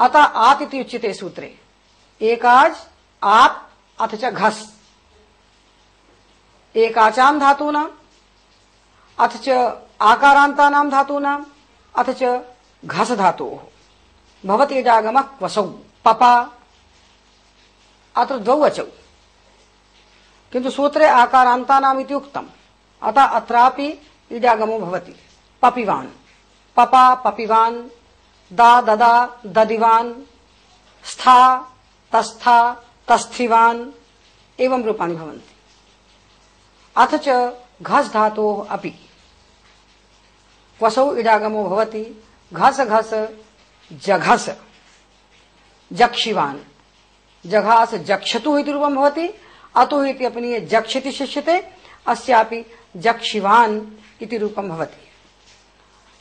अतः आत इति सूत्रे। एकाज, आत, अथ च घस। एकाचाम धातूनाम, अथ च आकारांतानाम धातूनाम, अथ च घस धातु। भवति इडागम क्वसौ, पपा। अत्र द्वौ वचौ किंतु सूत्रे आकारांतानाम इति उक्तम्। अतः अत्रापि इडागमो भवति। पपिवान। पपा, पपिवान। दा ददा ददिवान, स्था तस्था तस्थिवान, एवं रूपाणि भवन्ति। अथ च घस धातोः अपि। क्वसौ इडागमो भवति, घस घस, जघस। जक्षिवान। जघास जक्षतु इति रूपं भवति, अतो इति अपनीय जक्षति शिष्यते, अस्यापि जक्षिवान इति रूपं भवति।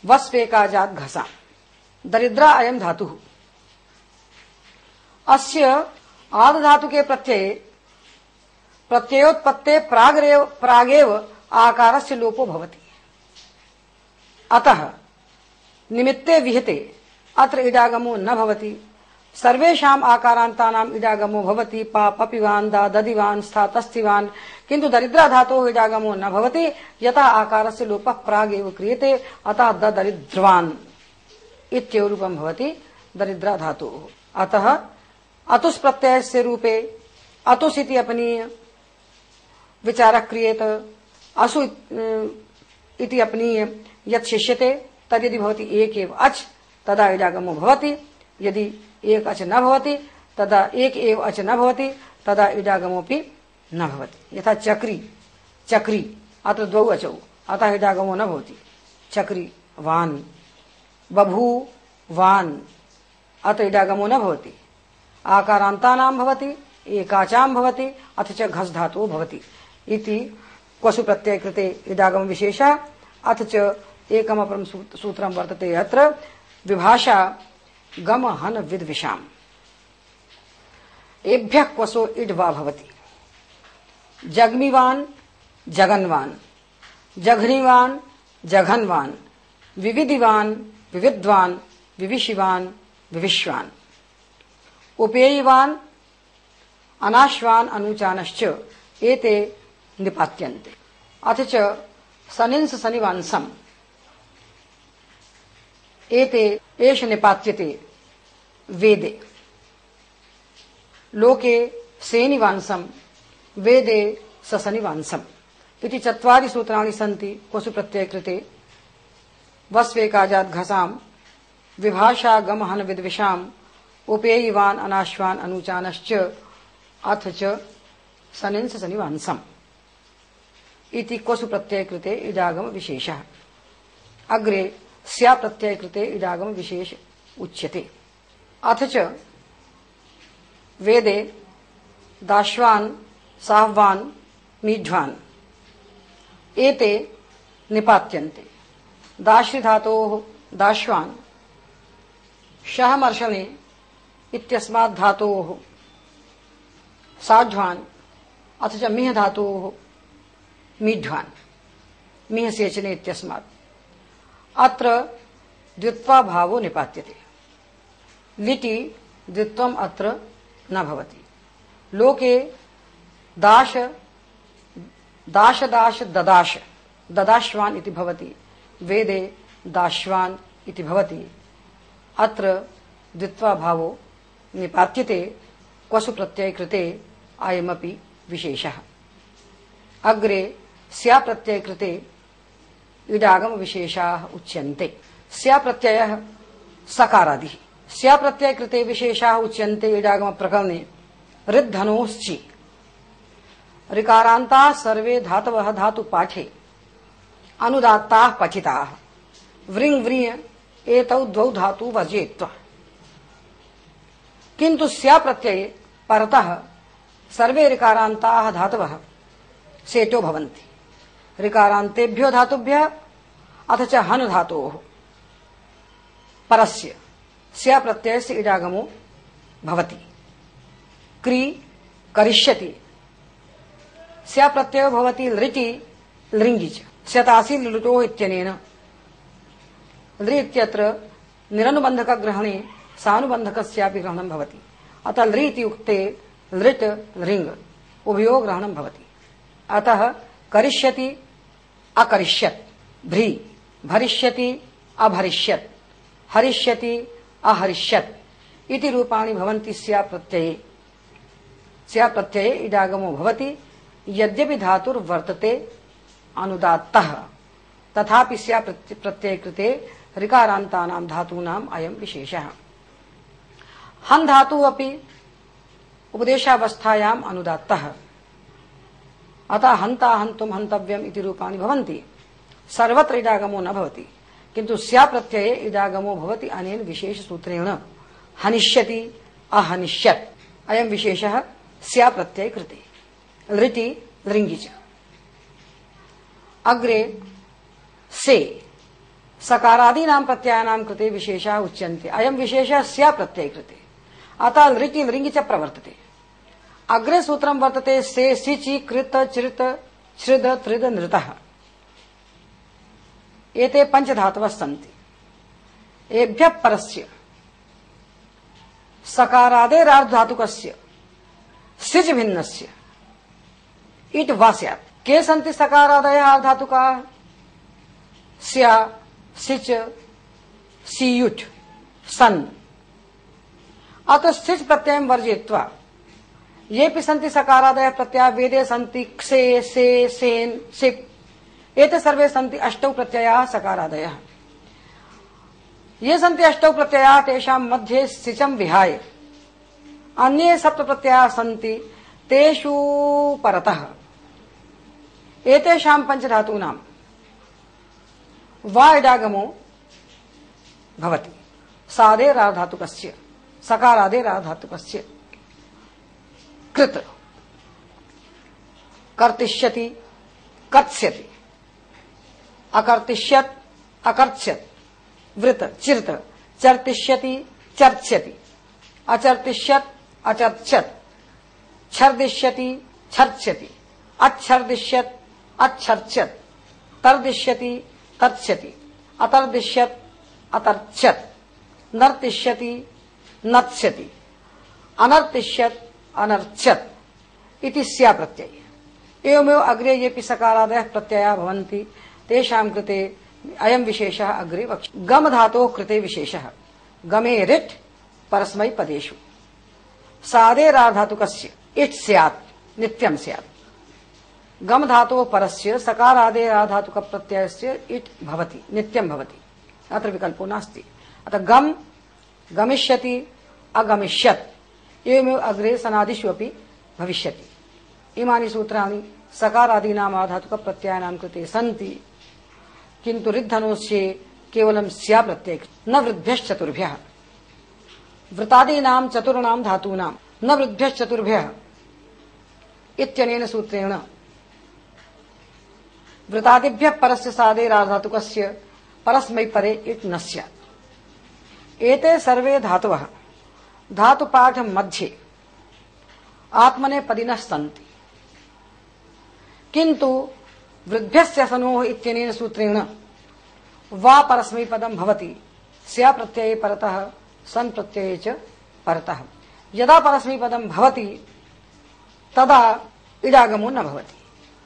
वस्वेकाजात् घसा। दरिद्रा अयम धातु। अस्य आद धातु के प्रत्यय प्रत्ययोत्पत्ते प्रागेव प्रागेव आकारस्य लोपो भवति। अतः निमित्ते विहिते अत्र इडागमो न भवति। सर्वेषाम् आकारान्तानाम् इडागमो भवति। पा पपिवान् दा ददिवान् स्था तस्थिवान्। किन्तु दरिद्रा धातोः इडागमो न भवति। यतः आकारस्य लोपः प्रागेव क्रियते, अतः द दरिद्रवान्। इत्येव भवति दरिद्रा धातुः अतः अतुस् प्रत्ययस्य रूपे अतुस् इति अपनीय विचारः क्रियेत असु इति अपनीय यत् शिष्यते तद्यदि भवति एक एव अच, तदा इडागमो भवति। यदि एक अच न भवति, तदा एक एव अच न भवति, तदा इडागमोऽपि न भवति। यथा चक्री चक्री, अत्र द्वौ अचौ, अतः इडागमो न भवति। चक्री, वान्। बभू, वान्। अत इडागमो न भवति। आकारान्तानां भवति, एकाचां भवति, अथ च घस् धातुः भवति। इति क्वसु प्रत्यय कृते इडागम विशेषः अथ च एकमपरं सूत्रं वर्तते अत्र विभाषा गम हन विद विषाम एभ्य क्वसो इड वा भवति। जगमीवान, जगनवान। जघनीवान, जघनवान। विविधिवान विविद्वान, विविशिवान, विविश्वान। उपेयवान, अनाश्वान अनुचानश्च एते निपात्यन्ते। अथ च सनिंस सनिवांसम। एते, एष निपात्यते वेदे। लोके सेनिवांसम, वेदे ससनिवांसम इति चत्वारि सूत्राणि सन्ति क्वसु प्रत्ययकृते वस्वेकाजात् घसाम विभाषा गमहन विद्विषाम, उपेयिवान अनाश्वान अनुचानश्च, अथ च सनिंस सनिवांसम। इति क्वसु प्रत्ययकृते इडागम विशेषः। अग्रे स्या प्रत्यय कृते इडागम विशेष उच्यते। अथ च वेदे दाश्वान, साहवान मीढ्वान एते निपात्यन्ते। दाश्री धातोः दाश्वान। शहमर्षणे इत्यस्मात् धातोः। साध्वान, अथ च मिह धातोः मीढ्वान मिह सेचने इत्यस्मात्। अत्र द्वित्वा भावो निपात्यते। लिटि द्वित्वम अत्र न भवति। लोके दाश दाश दाश ददाश, ददाश्वान इति भवति। वेदे दाश्वान इति भवति। अत्र द्वित्वा भावो निपात्यते, क्वसु प्रत्यय कृते अयमपि विशेषः। अग्रे स्या प्रत्यय कृते इडागम विशेषा उच्यन्ते। स्या प्रत्यय सकारादि। स्या प्रत्यय कृते विशेषा उच्यन्ते इडागम प्रकरणे ऋद्धनोश्चि। ऋकारान्ता सर्वे धातव धातु पाठे अनुदात्ता पठिता वृंग व्रिय एतौ द्वौ धातु वजेत्व किंतु स्या प्रत्यय परतः सर्वे ऋकारान्ता धातवः सेटो भवन्ति। ऋकारांतेभ्यो धातुभ्य, अथ च हन धातो परस्य स्या प्रत्यय से इडागमो भवति। क्री करिष्यति। स्या प्रत्यय भवति लृटि लृङ्गि च स्यतासि लुटो इत्यनेन। लृ इत्यत्र निरनुबन्धकग्रहणे सानुबन्धकस्यापि ग्रहणं भवति। अतः लृ इति उक्ते लृट् लृङ् उभयो ग्रहणं भवति। अतः करिष्यति, अकरिष्यत्, भ्री, भरिष्यति, अभरिष्यत्, हरिष्यति, अहरिष्यत् इति रूपाणि भवन्ति प्रत्यये प्रत्यये इडागमो भवति, यद्यपि धातुर्वर्तते अनुदात्तः। तथापि स्या प्रत्यय कृते ऋकारान्तानां धातूनाम् अयं विशेषः। हन् धातु अपि उपदेशावस्थायाम् अनुदात्तः। अतः हन्ता हन्तुम् हन्तव्यम् इति रूपाणि भवन्ति। सर्वत्र इडागमो न भवति। किंतु स्या प्रत्यये इदागमो भवति अनेन विशेष सूत्रेण हनिष्यति, अहनिष्यत। अयम विशेषः स्या प्रत्यय कृते लृति लृंगी च। अग्रे से सकारादीनां प्रत्ययानां कृते विशेषः उच्यन्ते। अयं विशेषः स्या प्रत्यय कृते। अतः लृति लृंगी च प्रवर्तते। अग्रे सूत्रं वर्तते से, सिचि, कृत, चित, छृद, त्रिद, नृतः। एते पंचधातवः सन्ति। एभ्यः परस्य। सकारादेरार्धातुकस्य सिज भिन्नस्य इट वा स्यात्। के सन्ति सकारादयः अर्धातुकाः स्या, सिच सीयुट् सन्। अतः सिच प्रत्ययं वर्जयित्वा येऽपि सन्ति सकारादय प्रत्ययाः वेदे सन्ति क्षे, से, सेन् सिक् एते सर्वे सन्ति अष्टौ प्रत्ययाः सकारादयः। ये सन्ति अष्टौ प्रत्ययाः तेषां मध्ये सिचं विहाय। अन्ये सप्त प्रत्ययाः सन्ति तेषु परतः। एतेषां पञ्चधातूनां। वा इडागमो भवति। सादेराधातुकस्य सकारादेराधातुकस्य कृत। कर्तिष्यति कत्स्यति अकर्तिष्यत अकर्ष्यत वृत, चिरत। चर्तिष्यति चर्च्यति अचर्तिष्यत अचर्चत छर्दिष्यति छर्च्यति अच्छर्दिष्यत अच्छर्चत तर्दिष्यति, तर्च्यति। अतर्दिष्यत, अतर्च्यत। नर्तिष्यति नत्स्यति अनर्तिष्यत अनर्च्यत। इति स्या प्रत्यय एवमेव अग्रे येऽपि सकारादयः प्रत्ययाः भवन्ति। तेषां कृते अयं विशेषः अग्रे वक्ष। गम धातोः कृते विशेषः। गमे रिट्, परस्मै पदेषु। सादेराधातुकस्य इट् स्यात्, नित्यं स्यात्। गम धातोः परस्य सकारादेराधातुक प्रत्ययस्य इट् भवति, नित्यं भवति। अत्र विकल्पो नास्ति। अतः गम, गमिष्यति, अगमिष्यत्। एवमेव अग्रे सनादिषु अपि भविष्यति। इमानि सूत्राणि सकारादीनाम् आधातुक प्रत्ययानां कृते सन्ति। किंतु रिद्धनोस्य केवलम स्या प्रत्यय न वृद्भ्यश्चतुर्भ्य वृतादीनां चतुर्णां धातूनां न वृद्भ्यश्चतुर्भ्य इत्यनेन सूत्रेण वृतादिभ्य परस्य सादेराधातुकस्य परस्मै परे इत् न एते सर्वे धातवः। धातुपाठ मध्ये। आत्मनेपदिनः सन्ति। किन्तु वृद्ध्यस्य सनोः इत्यनेन सूत्रेण वा परस्मैपदं भवति, स्या प्रत्यये परतः, सन् प्रत्यये च परतः। यदा परस्मैपदं भवति, तदा इडागमो न भवति।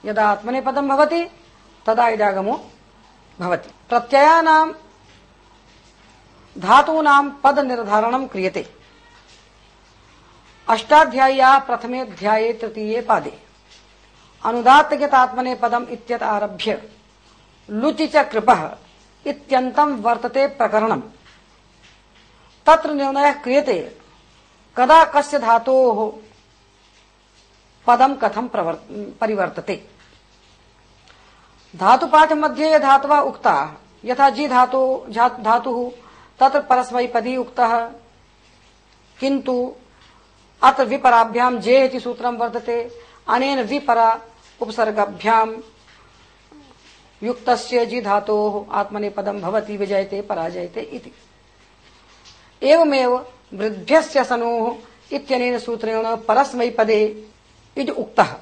यदा आत्मनेपदं भवति तदा इडागमो भवति। प्रत्ययानां धातूनां पद निर्धारणं क्रियते। अष्टाध्याय्या प्रथमेऽध्याये तृतीये पादे। अनुदात्तगतात्मने पदम इत्यत आरभ्य लुचि च कृपः इत्यन्तं वर्तते प्रकरणम्। तत्र निर्णयः क्रियते, कदा कस्य धातोः पदं कथं परिवर्तते। धातुपाठ मध्ये ये धातवः उक्ताः, यथा जी धातु धातुः तत्र परस्मैपदी उक्तः। किन्तु अत्र विपराभ्यां जे इति सूत्रं वर्तते अनेन विपरा उपसर्गाभ्याम युक्तस्य जि धातोः आत्मनेपदं भवति, विजयते, पराजयते इति। एवमेव वृद्ध्यस्य सनोः इत्यनेन सूत्रेण परस्मैपदे इति उक्तः।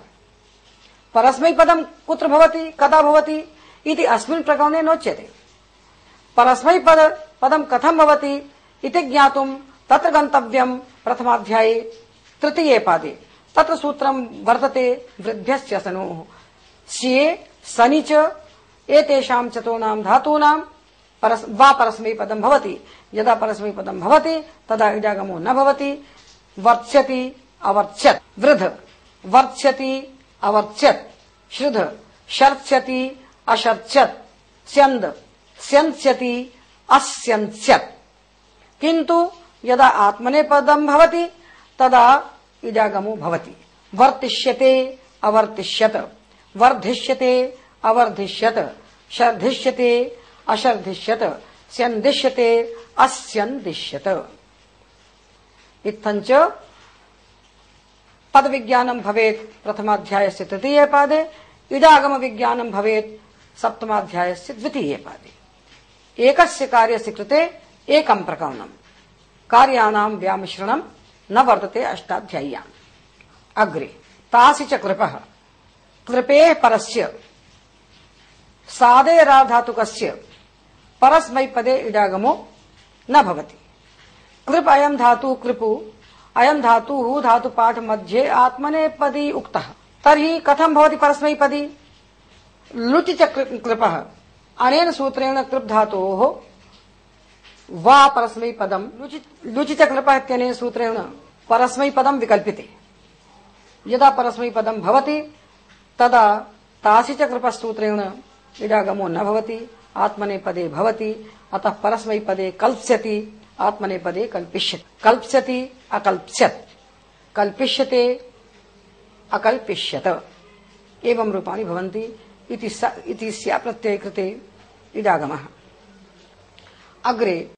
परस्मैपदं कुत्र भवति, कदा भवति इति अस्मिन् प्रकरणे नोच्यते। परस्मैपद पदं कथं भवति इति ज्ञातुं तत्र गन्तव्यम् प्रथमाध्याये तृतीये पादे। तत्र सूत्रम् वर्तते वृद्ध्यस्य सनोः। स्ये सनि च एतेषाम् चतुर्णाम् धातूनाम् परस् वा परस्मैपदम् भवति। यदा परस्मैपदम् भवति, तदा इडागमो न भवति। वर्त्स्यति अवर्च्यत् वृध वर्त्स्यति अवर्च्यत् श्रुध शर्त्स्यति अशर्च्यत् स्यन्द स्यन्स्यति अस्यन्स्यत् किन्तु यदा आत्मनेपदम् भवति, तदा इडागमो भवति। वर्तिष्यते, अवर्तिष्यत। वर्धिष्यते, अवर्धिष्यत। शर्धिष्यते, अशर्धिष्यत। स्यन्दिष्यते, अस्यन्दिष्यत। इत्थञ्च पद विज्ञानम भवेत प्रथमाध्याय से तृतीय पादे इडागम विज्ञानम भवेत सप्तमाध्याय से द्वितीय पादे। एकस्य कार्यस्य कृते एकं प्रकरणम् कार्याणां व्यामिश्रणं न वर्तते अष्टाध्याय्याम्। अग्रे, तासि च कृपः। कृपेः परस्य सादेराधातुकस्य परस्मैपदे इडागमो न भवति। कृप अयं धातु कृपु अयं धातुः धातुपाठ मध्ये आत्मनेपदी उक्तः। तर्हि कथं भवति परस्मैपदी लुचि च कृपः अनेन सूत्रेण कृप् धातोः वा परस्मैपदं लुचि लुचि च कृपः इत्यनेन सूत्रेण परस्मैपदं विकल्प्यते। यदा परस्मैपदं भवति, तदा तासि च कृपसूत्रेण इडागमो न भवति आत्मनेपदे भवति, अतः परस्मैपदे कल्प्स्यति। आत्मनेपदे कल्पिष्य कल्प्स्यति अकल्प्स्यत्। कल्पिष्यते अकल्पिष्यत। एवं रूपाणि भवन्ति इति इति अग्रे